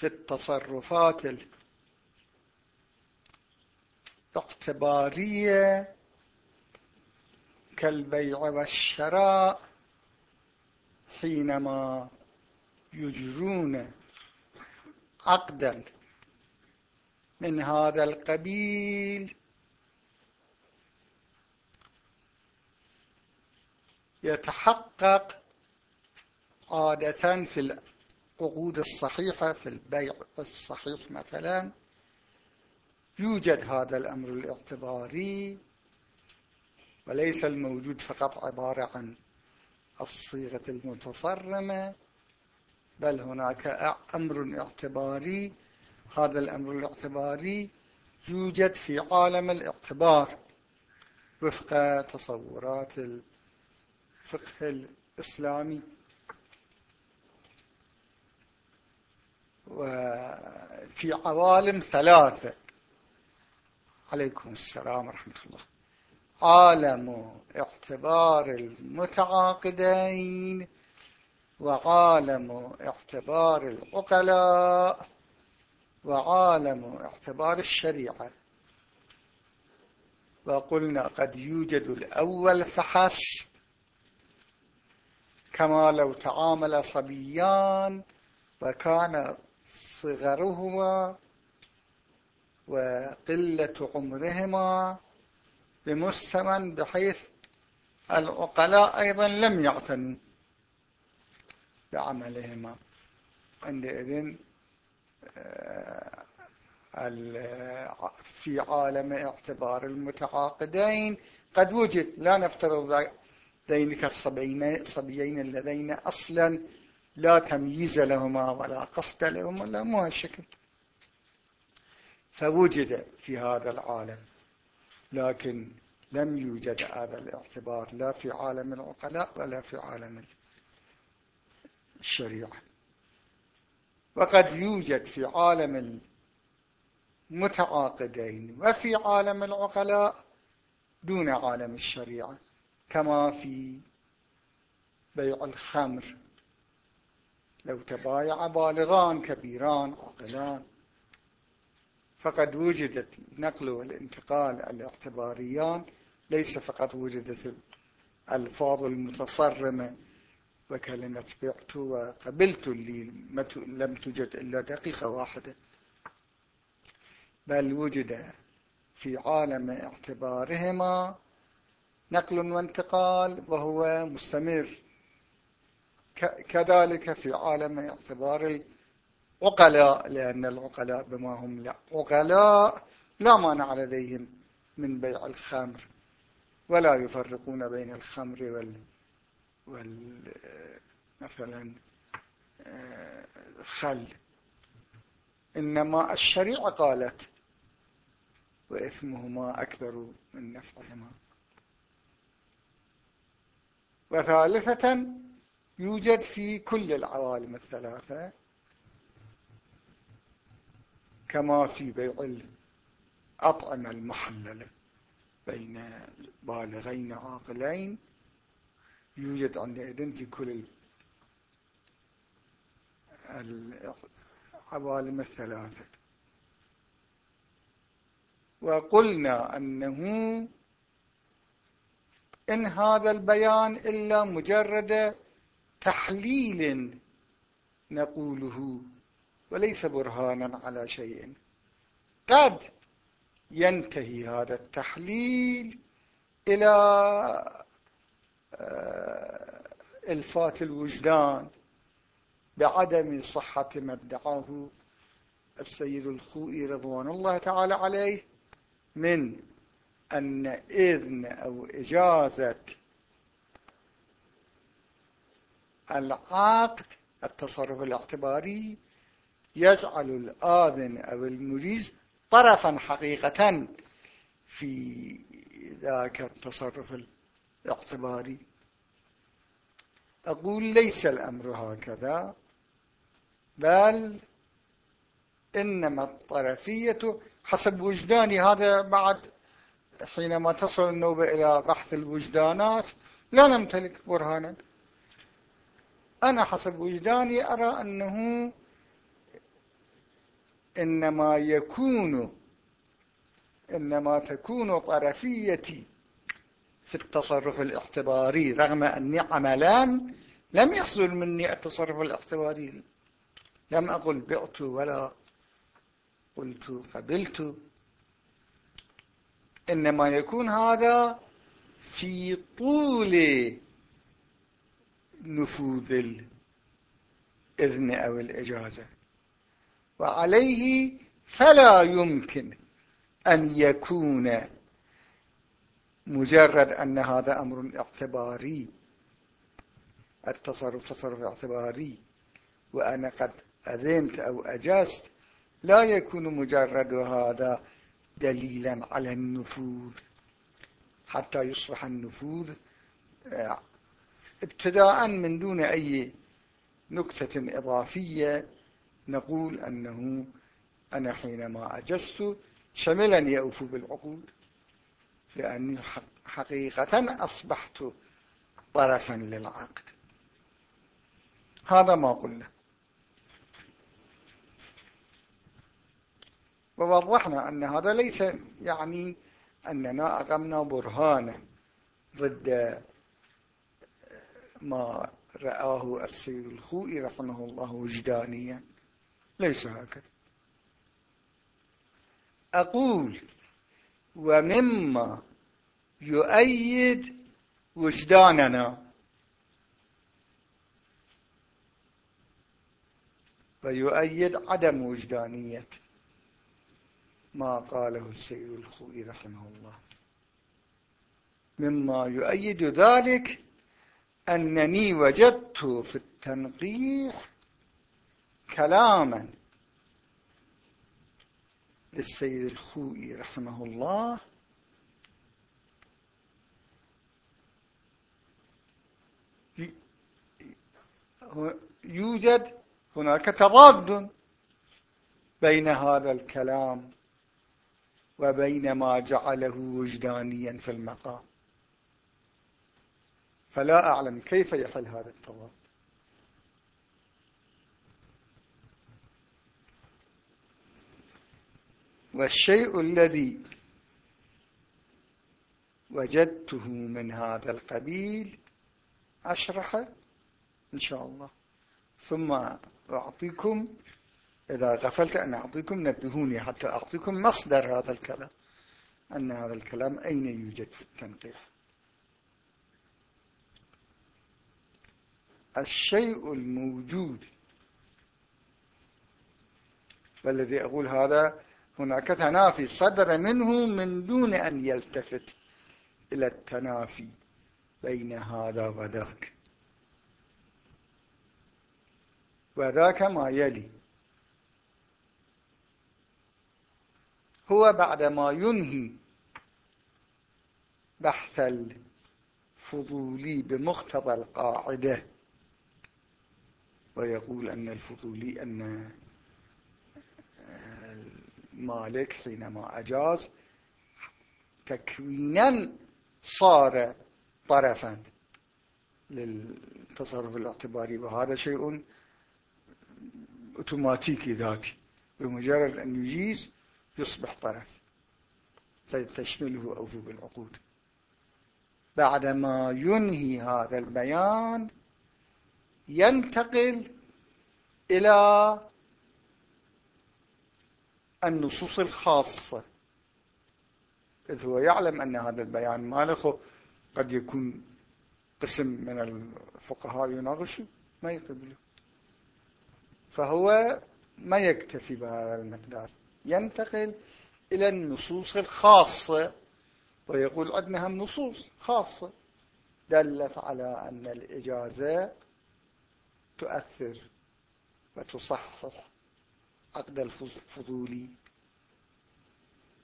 في التصرفات الاعتبارية كالبيع والشراء حينما يجرون عقدا من هذا القبيل يتحقق عادة في العقود الصحيحة في البيع الصحيح مثلا. يوجد هذا الأمر الاعتباري وليس الموجود فقط عبارة عن الصيغة المتصرمة بل هناك أمر اعتباري. هذا الأمر الاعتباري يوجد في عالم الاعتبار وفق تصورات الفقه الإسلامي. وفي عوالم ثلاثة. عليكم السلام ورحمة الله. عالم اعتبار المتعاقدين وعالم اعتبار العقلاء وعالم اعتبار الشريعة. وقلنا قد يوجد الأول فحسب كما لو تعامل صبيان وكان صغرهما وقلة عمرهما بمستمن بحيث العقلاء أيضا لم يعتنوا بعملهما. عندئذ آه، في عالم اعتبار المتعاقدين قد وجد لا نفترض ذلك الصبيين اللذين أصلا لا تمييز لهما ولا قصد لهما لا مو هالشكل. فوجد في هذا العالم لكن لم يوجد هذا الاعتبار لا في عالم العقلاء ولا في عالم الشريعة. وقد يوجد في عالم المتعاقدين وفي عالم العقلاء دون عالم الشريعة كما في بيع الخمر. لو تبايع بالغان كبيران عقلان. فقد وجدت النقل والانتقال الاعتباريان ليس فقط وجدت الألفاظ المتصرمة وكلمة بعت وقبلت اللي لم توجد إلا دقيقة واحدة. بل وجد في عالم اعتبارهما نقل وانتقال وهو مستمر. كذلك في عالم اعتبار العقلاء لأن العقلاء بما هم عقلاء لا مانع لديهم من بيع الخمر ولا يفرقون بين الخمر وال, وال مثلا خل. إنما الشريعة قالت وإثمهما أكبر من نفعهما. وثالثة يوجد في كل العوالم الثلاثة كما في بيع الأطعمة المحللة بين بالغين عاقلين. يوجد عندئذ في كل العوالم الثلاثة. وقلنا أنه إن هذا البيان إلا مجرد تحليل نقوله وليس برهانا على شيء. قد ينتهي هذا التحليل إلى آه، إلفات الوجدان بعدم صحة ما ادعاه السيد الخوئي رضوان الله تعالى عليه من أن إذن أو إجازة العقد التصرف الاعتباري يجعل الآذن أو المجيز طرفا حقيقة في ذاك التصرف الاعتباري. أقول ليس الأمر هكذا بل إنما الطرفية حسب وجداني. هذا بعد حينما تصل النوبة إلى بحث الوجدانات لا نمتلك برهانا. أنا حسب وجداني أرى أنه إنما يكون إنما تكون طرفيتي في التصرف الاعتباري رغم أني عملان لم يصل مني التصرف الاعتباري لم أقل بعت ولا قلت قبلت. إنما يكون هذا في طول نفوذ الإذن أو الإجازة. وعليه فلا يمكن أن يكون مجرد أن هذا أمر اعتباري التصرف تصرف اعتباري وأنا قد أذنت أو أجزت لا يكون مجرد هذا دليلا على النفوذ. حتى يصبح النفوذ آه، ابتداء من دون أي نكتة إضافية نقول أنه أنا حينما أجزت شملني أوفو بالعقود لأني حقيقة أصبحت طرفا للعقد. هذا ما قلنا. ووضحنا أن هذا ليس يعني أننا أقمنا برهانا ضد ما رآه السيد الخوئي رحمه الله وجدانيا. ليس هكذا. أقول ومما يؤيد وجداننا. ويؤيد عدم وجدانية. ما قاله السيد الخوئي رحمه الله. مما يؤيد ذلك أنني وجدت في التنقيح كلاما للسيد الخوئي رحمه الله. يوجد هناك تضاد بين هذا الكلام وبين ما جعله وجدانيا في المقام. فلا أعلم كيف يحل هذا التضاد والشيء الذي وجدته من هذا القبيل أشرحه إن شاء الله. ثم أعطيكم إذا غفلت أن أعطيكم نبهوني حتى أعطيكم مصدر هذا الكلام. أن هذا الكلام أين يوجد في التنقيح؟ الشيء الموجود. والذي أقول هذا هناك تنافي صدر منه من دون أن يلتفت إلى التنافي بين هذا وذاك. وذاك ما يلي. هو بعدما ينهي بحث الفضولي بمقتضى القاعدة. ويقول أن الفضولي أن مالك حينما أجاز تكوينا صار طرفا للتصرف الاعتباري. وهذا شيء اوتوماتيكي ذاتي بمجرد أن يجيز يصبح طرف فتشمله أوفو بالعقود. بعدما ينهي هذا البيان ينتقل إلى النصوص الخاصة إذ هو يعلم أن هذا البيان مالخه قد يكون قسم من الفقهاء يناقشه ما يقبله. فهو ما يكتفي بهذا المقدار. ينتقل إلى النصوص الخاصة ويقول عندنا هم نصوص خاصة دلت على أن الإجازة تؤثر وتصحح عقد الفضولي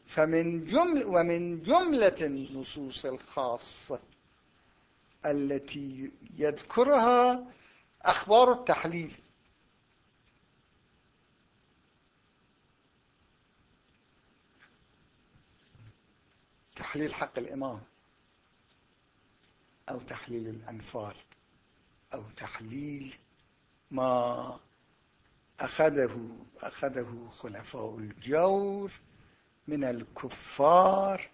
فمن جمل ومن جملة النصوص الخاصة التي يذكرها أخبار التحليل. تحليل حق الإمام أو تحليل الأنفال أو تحليل ما أخذه أخذه خلفاء الجور من الكفار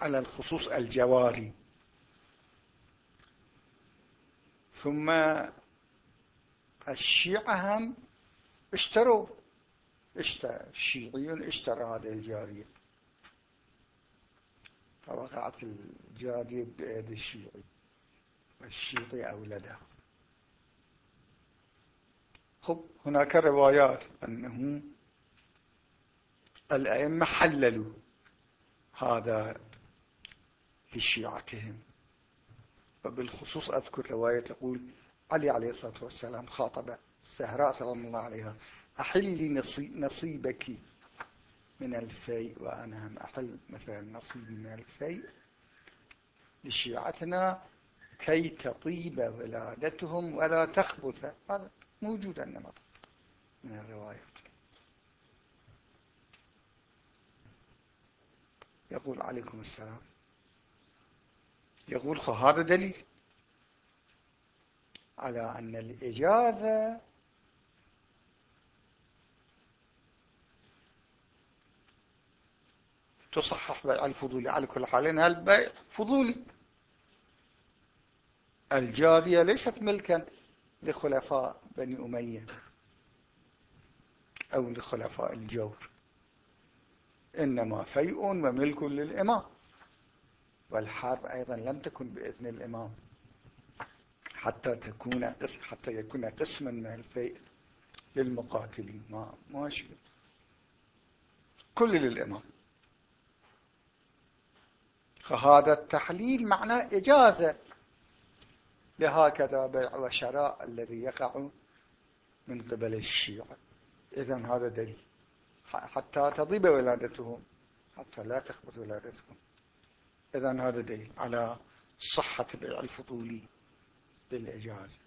على الخصوص الجواري. ثم الشيعة هم اشتروا. اشترى الشيعيون اشترى هذه الجارية. فوقعت الجارية بيد الشيعي. والشيعي أولدها. خب هناك روايات أنه الأئمة حللوا هذا لشيعتهم. وبالخصوص أذكر رواية تقول علي عليه الصلاة والسلام خاطب السهراء سلام الله عليها أحلي نصيبك من الفيء وأنا هم أحل مثلا نصيبي من الفيء لشيعتنا كي تطيب ولادتهم ولا تخبث. هذا موجود النمط من الروايات. يقول عليكم السلام. يقول هذا دليل على أن الإجازة تصحح بيع الفضولي على كل حال البيع فضولي الجارية ليست ملكا. لخلفاء بني أمية أو لخلفاء الجور. إنما فيء وملك للإمام. والحرب أيضا لم تكن بإذن الإمام. حتى تكون حتى يكون قسما من الفيء للمقاتلين. ما ماشي كل للإمام. فهذا التحليل معناه إجازة. لهكذا بيع وشراء الذي يقع من قبل الشيعة إذا هذا دليل. حتى تضيب ولادتهم. حتى لا تخبط ولادتهم. إذا هذا دليل على صحة بيع الفضولي للإجازة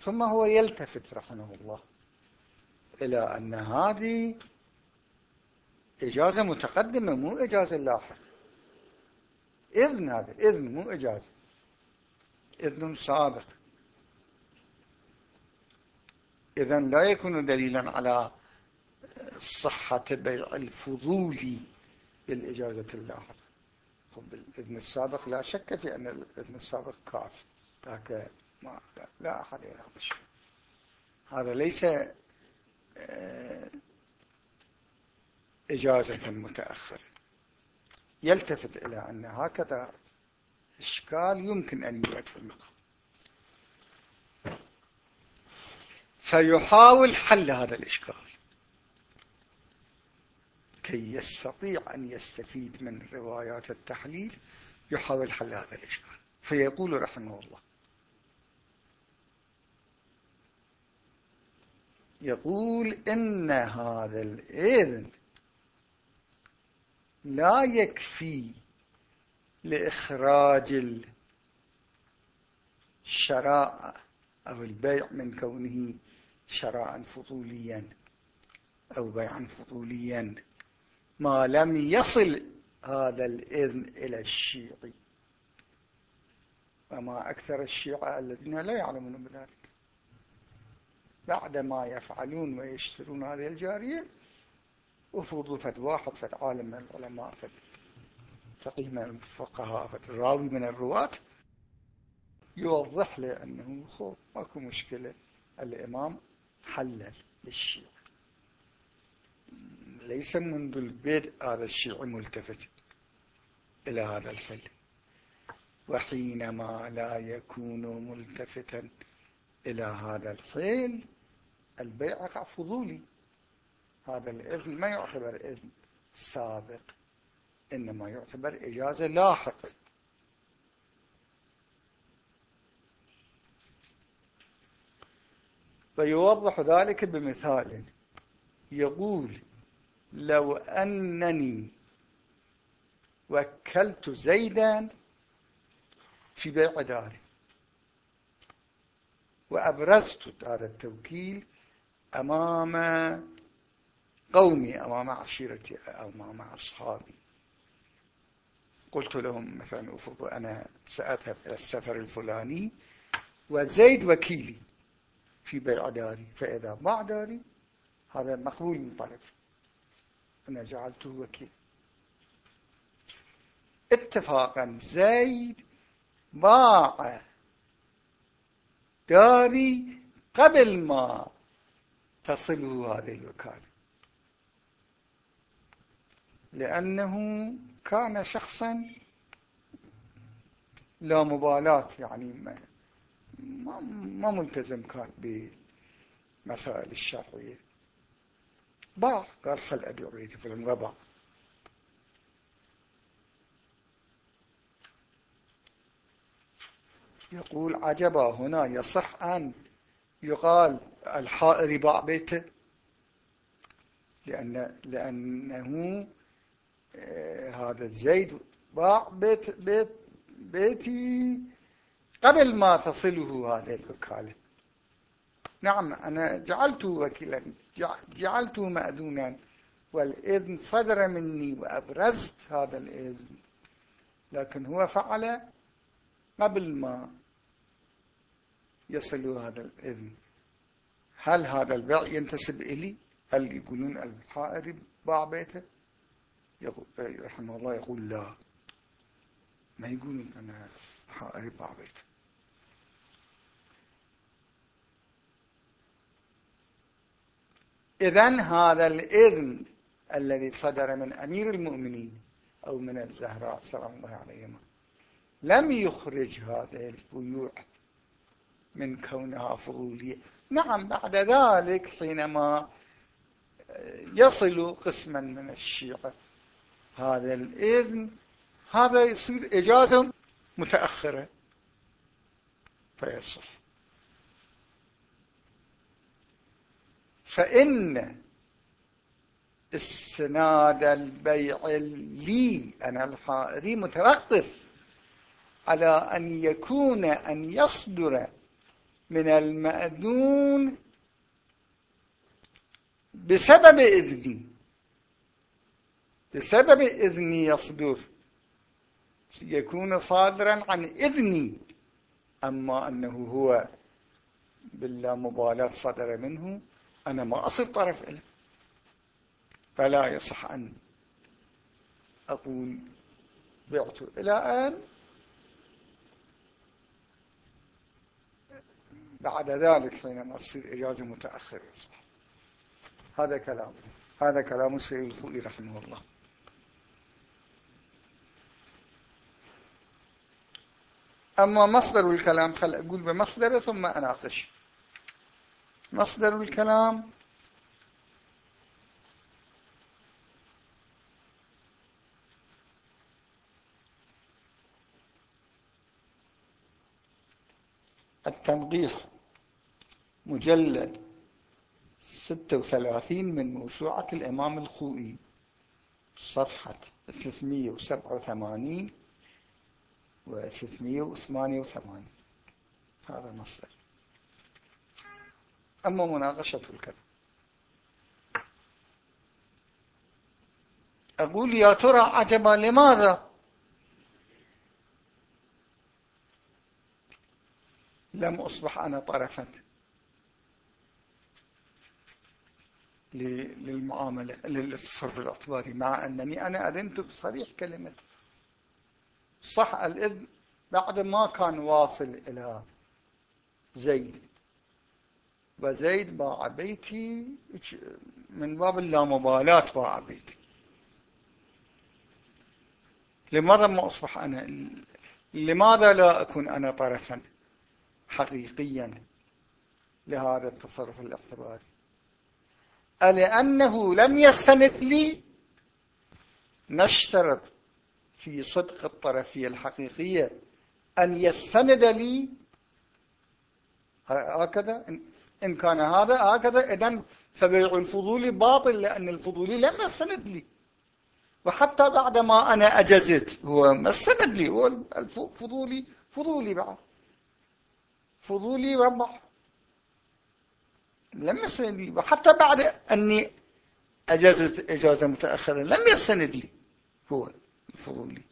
ثم هو يلتفت رحمه الله إلى أن هذه إجازة متقدمة مو إجازة لاحقة إذن هذا إذن مو إجازة إذن سابق إذا لا يكون دليلا على صحة بيع الفضول بالإجازة اللاحقة الإذن السابق لا شك في أن الإذن السابق كافي لكن ما لا أحد يناقش. هذا ليس آه، إجازة متأخرة. يلتفت إلى أن هكذا إشكال يمكن أن يوجد في المقام. فيحاول حل هذا الإشكال. كي يستطيع أن يستفيد من روايات التحليل يحاول حل هذا الإشكال. فيقول رحمه الله يقول إن هذا الإذن لا يكفي لإخراج الشراء أو البيع من كونه شراء فضوليا أو بيعا فضوليا. ما لم يصل هذا الإذن إلى الشيعي وما أكثر الشيعة الذين لا يعلمون بذلك. بعدما يفعلون ويشترون هذه الجارية وفرضوا فد واحد فد عالم من العلماء فد فقيه من الفقهاء فد راوي من الرواة يوضح له أنه خو ماكو مشكلة الإمام حلل للشيعة ليس منذ البدء هذا الشيء ملتفت إلى هذا الحل. وحينما لا يكون ملتفتا إلى هذا الحل البيع فضولي. هذا الإذن ما يعتبر إذن سابق. إنما يعتبر إجازة لاحقة ويوضح ذلك بمثال يقول لو أنني وكلت زيدا في بيع داري وأبرزت هذا التوكيل أمام قومي أمام عشيرتي أمام أصحابي. قلت لهم مثلا أفرض أنا سأذهب إلى السفر الفلاني وزيد وكيلي في بيع داري. فإذا باع داري هذا مقبول من طرف. أنا جعلته وكيل. اتفاقا زيد باع داري قبل ما تصله هذه الوكالة. لأنه كان شخصا لا مبالاة يعني ما, ما ملتزم كان بمسائل الشرعية. باع قال خل أبيع بيتي في المربع يقول عجبا هنا يصح أن يقال الحائر باع بيته لأن لأنه هذا الزيد باع بيت بيت بيتي قبل ما تصله هذه الوكالة. نعم أنا جعلته وكيلا جعلته مأذونا والإذن صدر مني وأبرزت هذا الإذن. لكن هو فعل قبل ما يصل هذا الإذن. هل هذا البيع ينتسب إلي؟ هل يقولون الحائر باع بيته؟ رحمه الله يقول لا. ما يقولون أنا حائر باع بيته إذن هذا الإذن الذي صدر من أمير المؤمنين أو من الزهراء سلام الله عليهما لم يخرج هذه البيوع من كونها فضولية. نعم بعد ذلك حينما يصل قسما من الشيعة هذا الإذن هذا يصير إجازة متأخرة. فيصح فإن استناد البيع لي أنا الحائري متوقف على أن يكون أن يصدر من المأذون بسبب إذني. بسبب إذني يصدر يكون صادرا عن إذني. أما أنه هو بالله مبالاة صدر منه أنا ما أصل طرف له فلا يصح أن أقول بعت إلى أن. بعد ذلك حينما تصير إجازة متأخرة. هذا كلام. هذا كلام السيد الخوئي رحمه الله. أما مصدر الكلام خل أقول بمصدره ثم أناقش. مصدر الكلام التنقيح مجلد 36 من موسوعة الإمام الخوئي صفحة 387 و 388 هذا مصدر أما مناقشة الكلام. أقول يا ترى عجبا لماذا؟ لم أصبح أنا طرفا للمعاملة للتصرف الاعتباري مع أنني أنا أذنت بصريح كلمة. صح الإذن بعد ما كان واصل إلى زيد. وزيد باع بيتي من باب اللامبالاة باع بيتي. لماذا ما أصبح أنا؟ لماذا لا أكون أنا طرفا حقيقيا لهذا التصرف الاعتباري ألأنه لم يستند لي نشترط في صدق الطرفية الحقيقية. أن يستند لي هكذا إن كان هذا هكذا إذن فبيع الفضولي باطل لأن الفضولي لم يستند لي. وحتى بعد ما أنا أجزت هو ما استند لي هو الفضولي فضولي بعد فضولي ربح لم يستند لي. وحتى بعد أني أجازت إجازة متأخرة لم يستند لي هو. الفضولي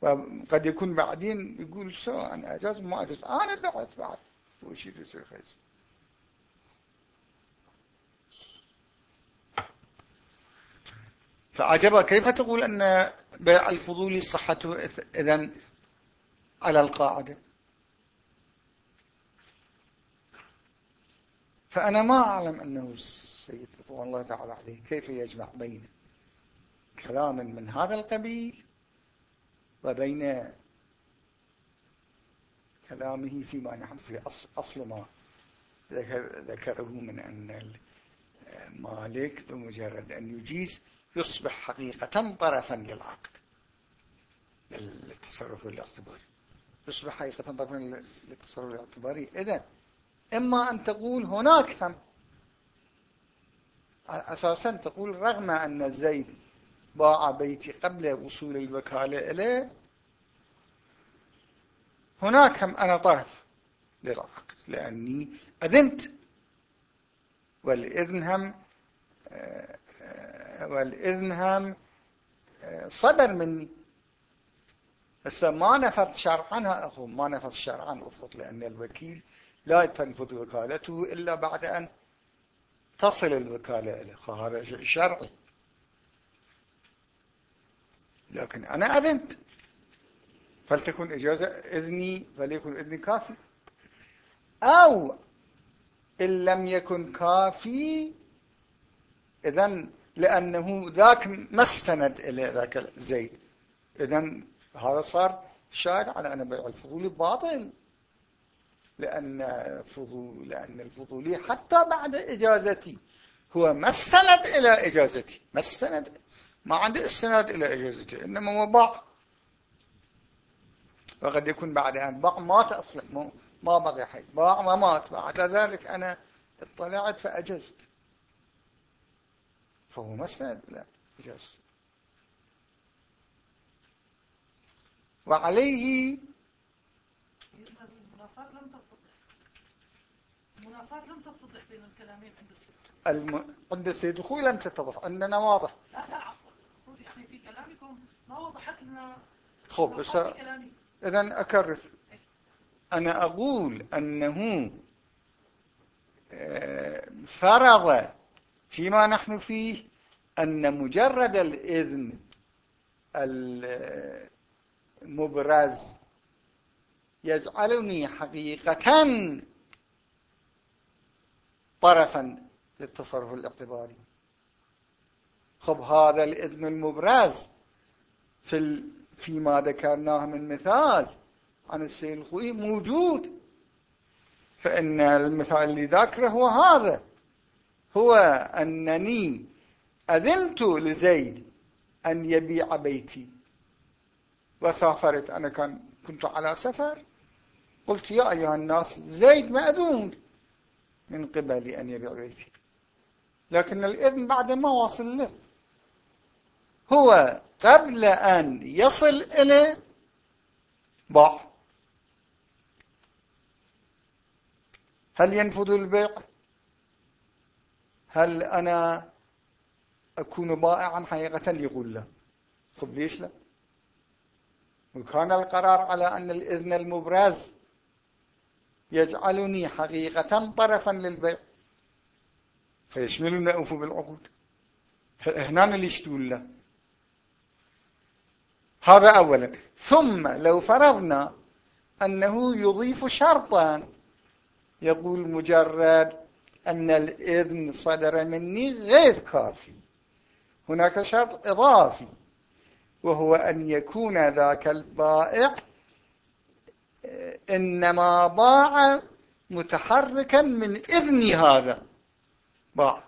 وقد يكون بعدين يقول شو أنا أجاز ما أجاز. أنا بعت بعد. شيء يصير خيس فعجبا كيف تقول أن بيع الفضولي صحته إذن على القاعدة؟ فأنا ما أعلم أنه السيد رضوان الله تعالى عليه. كيف يجمع بين كلام من هذا القبيل وبين كلامه فيما نحن في أصل ما ذكره من أن المالك بمجرد أن يجيز يصبح حقيقة طرفا للعقد للتصرف الاعتباري. يصبح حقيقة طرفا للتصرف الاعتباري. إذن إما أن تقول هناك هم أساسا تقول رغم أن زيد باع بيتي قبل وصول الوكالة إليه هناك هم أنا طرف للعقد لأني أذنت والإذن هم والإذن هم صدر مني. هسه ما نفذ شرعا أخو ما نفذ شرعا أفرض لأن الوكيل لا تنفذ وكالته إلا بعد أن تصل الوكالة إليه. هذا شرعي. لكن أنا أذنت فلتكن إجازة إذني فليكن إذني كافي. أو إن لم يكن كافي إذن لأنه ذاك ما استند إلى ذاك زيد. إذن هذا صار شاهد على أن بيع الفضولي باطل. لأن الفضول لأن الفضولي حتى بعد إجازتي هو ما استند إلى إجازتي. ما استند ما عنده استناد إلى إجازته إنما هو باع وقد يكون بعد أن باع مات أصلا ما بقي حي. باع ومات بعد ذلك أنا اطلعت فأجزت. فهو ما استند إلى إجازته وعليه المنافات لم تتضح بين الكلامين عند السيد. الم... عند السيد أخوي لم تتضح. أننا واضح. لا لا عفوا يعني في كلامكم ما خب بس إذا أكرر. أنا أقول أنه آه، فرض فيما نحن فيه أن مجرد الإذن المبرز يجعلني حقيقة طرفا للتصرف الاعتباري. خب هذا الإذن المبرز في فيما ذكرناه من مثال عن السيد الخوي موجود. فإن المثال اللي ذاكره هو هذا. هو أنني أذنت لزيد أن يبيع بيتي. وسافرت. أنا كان كنت على سفر. قلت يا أيها الناس زيد مأذون من قبل أن يبيع بيتي. لكن الإذن بعد ما وصل له. هو قبل أن يصل إليه باع. هل ينفذ البيع؟ هل أنا أكون بائعا حقيقة؟ لا. طب ليش لا؟ وكان القرار على أن الإذن المبرز يجعلني حقيقة طرفا للبيع. فيشملنا أوفو بالعقود. هنا ليش تقول له هذا أولا. ثم لو فرضنا أنه يضيف شرطا يقول مجرد أن الإذن صدر مني غير كافي. هناك شرط إضافي وهو أن يكون ذاك البائع إنما باع متحركا من إذن هذا. باع.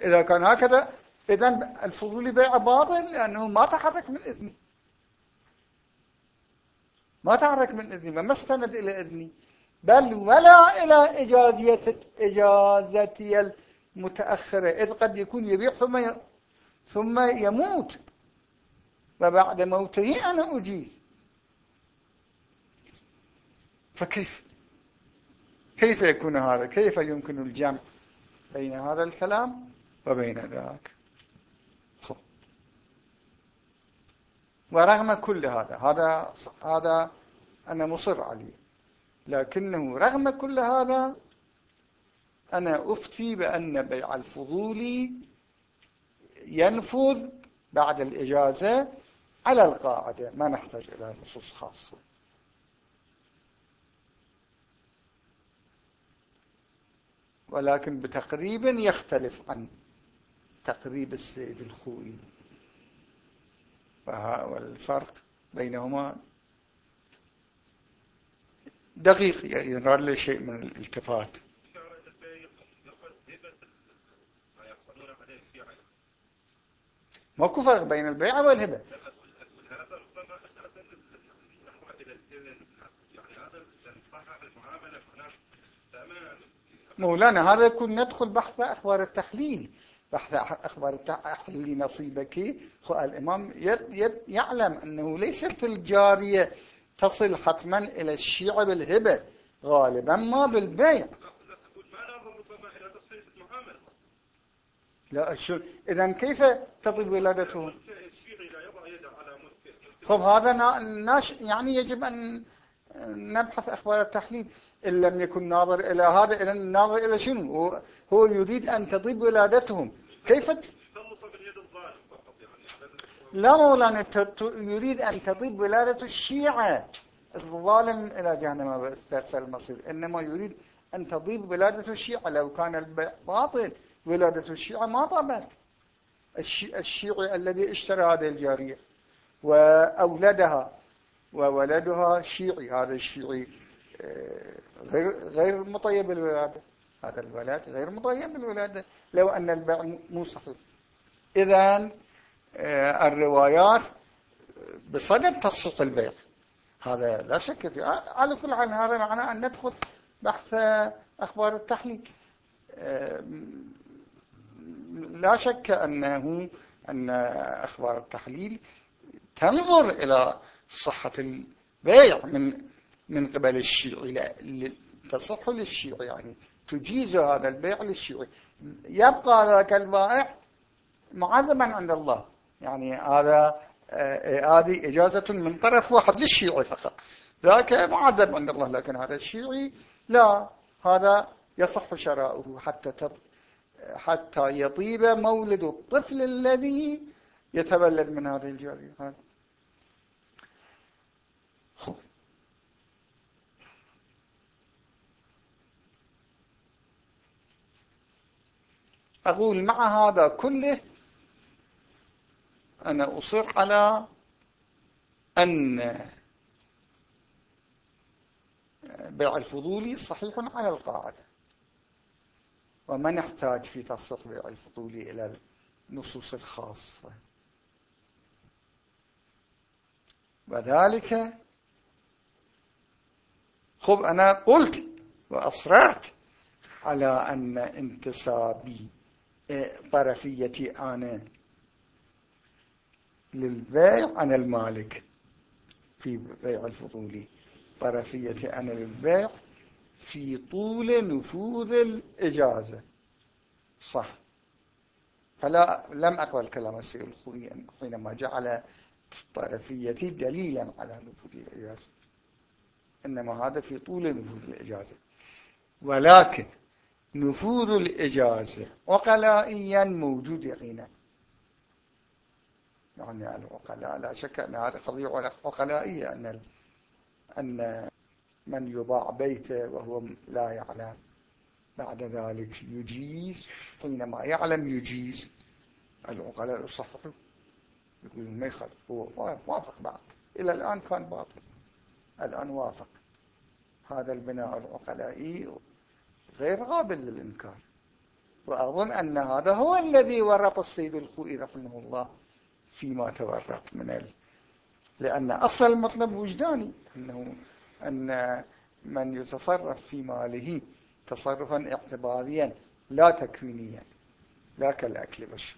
إذا كان هكذا إذن الفضول بيع باطل لأنه ما تحرك من إذني. ما تحرك من إذني ما استند إلى إذني. بل ولا إلى إجازية إجازتي المتأخرة. إذ قد يكون يبيع ثم ثم يموت. وبعد موته أنا أجيز. فكيف؟ كيف يكون هذا؟ كيف يمكن الجمع بين هذا الكلام وبين ذاك؟ ورغم كل هذا هذا هذا أنا مصر عليه. لكنه رغم كل هذا أنا أفتي بأن بيع الفضول ينفذ بعد الإجازة على القاعدة. ما نحتاج إلى نصوص خاصة. ولكن بتقريب يختلف عن تقريب السيد الخوئي. والفرق بينهما دقيق يرى له شيء من الالتفات. ماكو فرق بين البيع والهبة. مولانا هذا يكون ندخل بحث أخبار التحليل أخبار التحليل نصيبك. الإمام يعلم أنه ليست الجارية تصل حتما إلى الشيعة بالهبة غالبا ما بالبيع. لا شو إذا كيف تطيب ولادته؟ خب هذا ناش يعني يجب أن نبحث أخبار التحليل. إن لم يكن ناظر إلى هذا إذا ناظر إلى شنو؟ هو يريد أن تطيب ولادتهم. كيف؟ لا مولانا يريد أن تطيب ولادة الشيعة. الظالم إلى جهنم استرسل المصير إنما يريد أن تضيب ولادة الشيعة. لو كان باطل ولادة الشيعة ما طابت. الشيعي الذي اشترى هذه الجارية وأولدها وولدها شيعي. هذا الشيعي آه، غير غير مطيب الولادة. هذا الولد غير مطيب بالولادة لو أن البيع مو صحيح. إذا آه، الروايات بصدد تصحيح البيع هذا لا شك فيه. على كل حال هذا معناه أن ندخل بحث أخبار التحليل آه، لا شك أنه أن أخبار التحليل تنظر إلى صحة البيع من من قبل الشيعي تصح للشيعي يعني تجيز هذا البيع للشيعي يبقى ذاك البائع معذبا عند الله. يعني هذا آه، هذه إجازة من طرف واحد للشيعي فقط. ذاك معذب عند الله لكن هذا الشيعي لا. هذا يصح شراؤه حتى حتى يطيب مولد الطفل الذي يتولد من هذه الجارية. أقول مع هذا كله أنا أصر على أن بيع الفضولي صحيح على القاعدة. وما نحتاج في تصرف بيع الفضولي إلى النصوص الخاصة. وذلك خب أنا قلت وأصررت على أن انتصابي طرفيتي أنا للبيع عن المالك. في بيع الفضولي طرفيتي أنا للبيع في طول نفوذ الإجازة. صح. فلا لم أقبل كلام السيد الخوي حينما جعل طرفيتي دليلا على نفوذ الإجازة. إنما هذا في طول نفوذ الإجازة. ولكن نفوذ الإجازة. عقلائيا موجود يقينا يعني العقلاء لا شك أن هذه قضية عقلائية أن أن من يباع بيته وهو لا يعلم. بعد ذلك يجيز حينما يعلم يجيز. العقلاء يصححوا. يقول ما يخالف. هو وافق بعد إلى الآن كان باطل. الآن وافق. هذا البناء العقلائي غير قابل للإنكار. وأظن أن هذا هو الذي ورط السيد الخوئي رحمه الله فيما تورط من ال... لأن أصل المطلب وجداني أنه أن من يتصرف في ماله تصرفا اعتباريا لا تكوينيا لا كالأكل بشر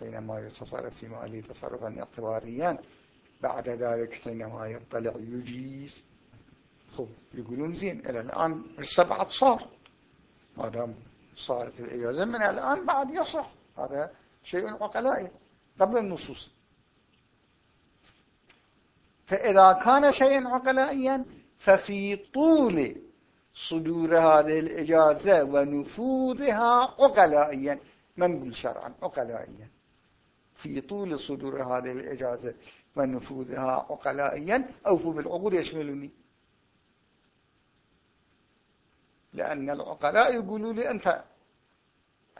حينما يتصرف في ماله تصرفا اعتباريا بعد ذلك حينما يطلع يجيز. خب يقولون زين إلى الآن السبعة صار. ما دام صارت الإجازة. من الآن بعد يصح. هذا شيء عقلائي قبل النصوص. فإذا كان شيئا عقلائيا ففي طول صدور هذه الإجازة ونفوذها عقلائيا من شرعا عقلائيا في طول صدور هذه الإجازة ونفوذها عقلائيا أوفوا بالعقود يشملني. لأن العقلاء يقولوا لي أنت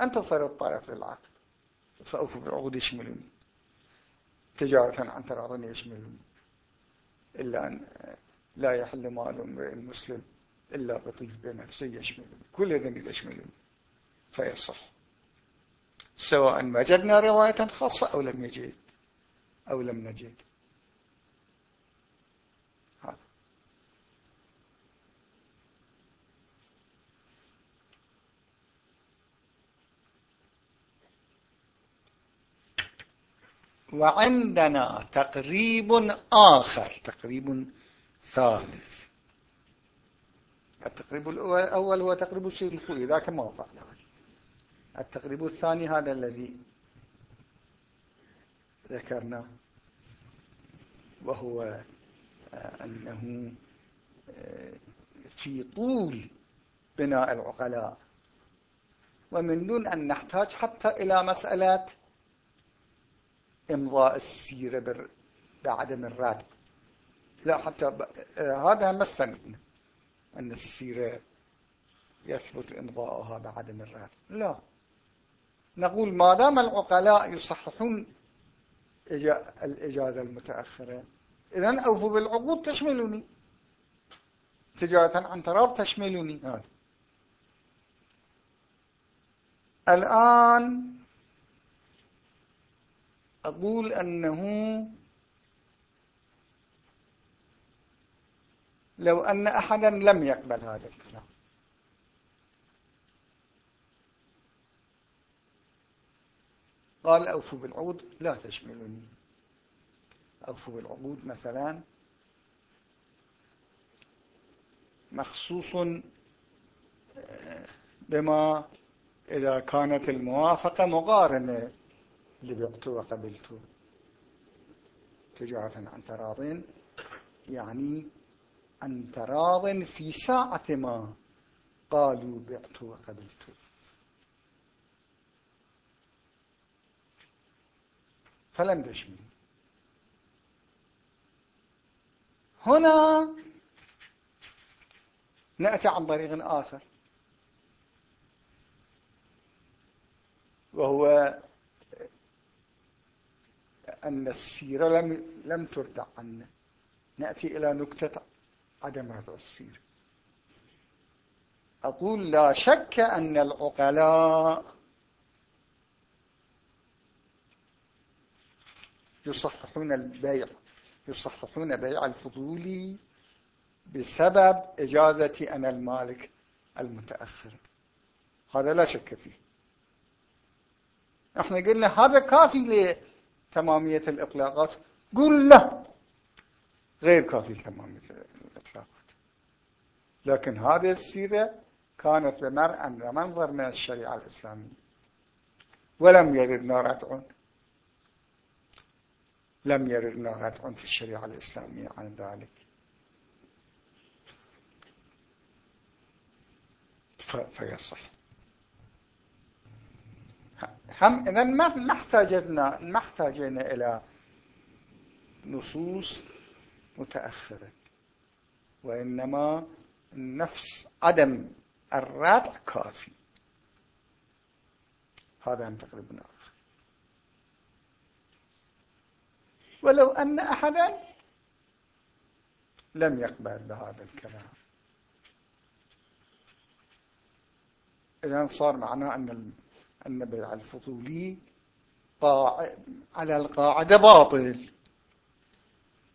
أنت صار الطرف للعقد فأوفوا بالعقود يشملني. تجارة عن تراض يشملني. إلا أن لا يحل مال امرئ المسلم إلا بطيف بنفسه يشملني. كل ذنب يشملني. فيصح. سواء وجدنا رواية خاصة أو لم يجد أو لم نجد. وعندنا تقريب آخر. تقريب ثالث. التقريب الأول هو تقريب الشيء الخوي ذاك ما فعل التقريب الثاني هذا الذي ذكرناه وهو آه، أنه آه، في طول بناء العقلاء. ومن دون أن نحتاج حتى إلى مسألة إمضاء السيرة بعدم الرد لا حتى آه، هذا ما استندنا أن السيرة يثبت إمضاءها بعدم الرد لا. نقول ما دام العقلاء يصححون الإجازة المتأخرة إذن أوفوا بالعقود تشملني تجارة عن تراب تشملني هذا الآن أقول أنه لو أن أحدا لم يقبل هذا الكلام. قال أوفوا بالعقود لا تشملني. أوفوا بالعقود مثلا. مخصوص آه، بما إذا كانت الموافقة مقارنة لبعت وقبلت. تجارة عن تراض يعني عن تراض في ساعة ما قالوا بعت وقبلت. فلم تشمل. هنا نأتي عن طريق آخر. وهو أن السيرة لم لم تردع عنا نأتي إلى نكتة عدم هذا السيرة أقول لا شك أن العقلاء يصححون البيع يصححون بيع الفضولي بسبب إجازة أنا المالك المتأخر. هذا لا شك فيه. إحنا قلنا هذا كافي لتمامية الإطلاقات. قل لا غير كافي لتمامية الإطلاقات. لكن هذه السيرة كانت بمرء منظر من الشريعة الإسلامية. ولم يردنا ردع لم يردنا ردع في الشريعة الإسلامية عن ذلك. فيصح هم إذا ما احتاجنا ما احتاجنا إلى نصوص متأخرة وإنما نفس عدم الردع كافي. هذا هم تقريبا آخر. ولو أن أحدا لم يقبل بهذا الكلام. إذن صار معناه أن أن بيع الفضولي على القاعدة باطل.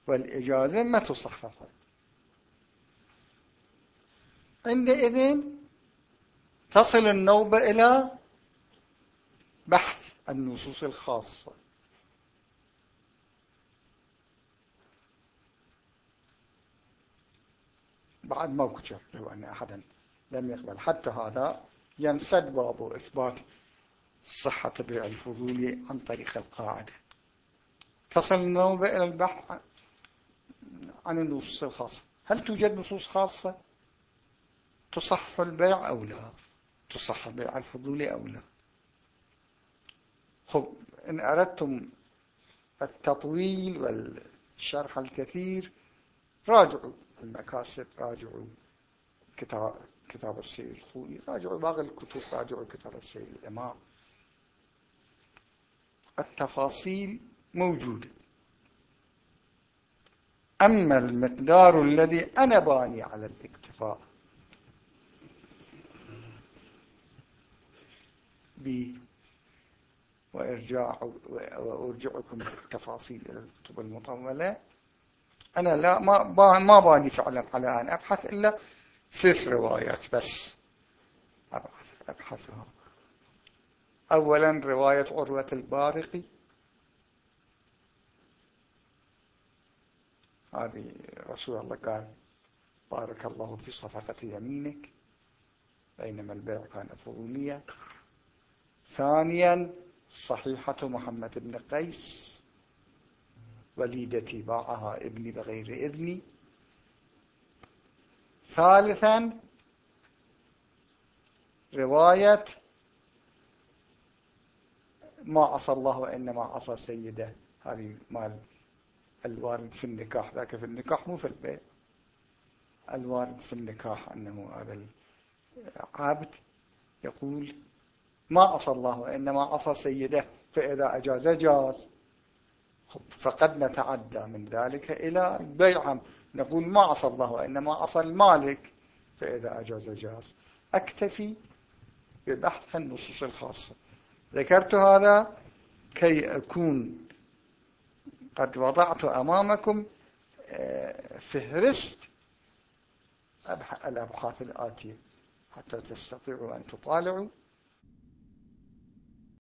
والإجازة ما تصحح عندئذ تصل النوبة إلى بحث النصوص الخاصة. بعد ما كتب أن أحدا لم يقبل. حتى هذا ينسد باب إثبات صحة بيع الفضول عن طريق القاعدة. تصل النوبة إلى البحث عن النصوص الخاصة. هل توجد نصوص خاصة؟ تصح البيع أو لا؟ تصح بيع الفضول أو لا؟ خب إن أردتم التطويل والشرح الكثير راجعوا المكاسب راجعوا كتاب كتاب السيد الخوي راجعوا باقي الكتب راجعوا كتاب السيد الإمام. التفاصيل موجودة. أما المقدار الذي أنا باني على الاكتفاء به وإرجاع وأرجعكم بالتفاصيل إلى الكتب المطولة أنا لا ما ما باني فعلا على أن أبحث إلا ثلاث روايات بس أبحث أبحثها. أولا رواية عروة البارقي. هذه رسول الله قال بارك الله في صفقة يمينك بينما البيع كان فضوليا. ثانيا صحيحة محمد بن قيس وليدتي باعها ابني بغير إذني ثالثا رواية ما عصى الله وإنما عصى سيده. هذه مال الوارد في النكاح. ذاك في النكاح مو في البيع. الوارد في النكاح أنه هذا العبد يقول ما عصى الله وإنما عصى سيده فإذا أجاز جاز. فقد نتعدى من ذلك إلى البيع. نقول ما عصى الله وإنما عصى المالك فإذا أجاز جاز. أكتفي ببحث النصوص الخاصة. ذكرت هذا كي أكون قد وضعت أمامكم آه، فهرست الأبحاث الآتية حتى تستطيعوا أن تطالعوا.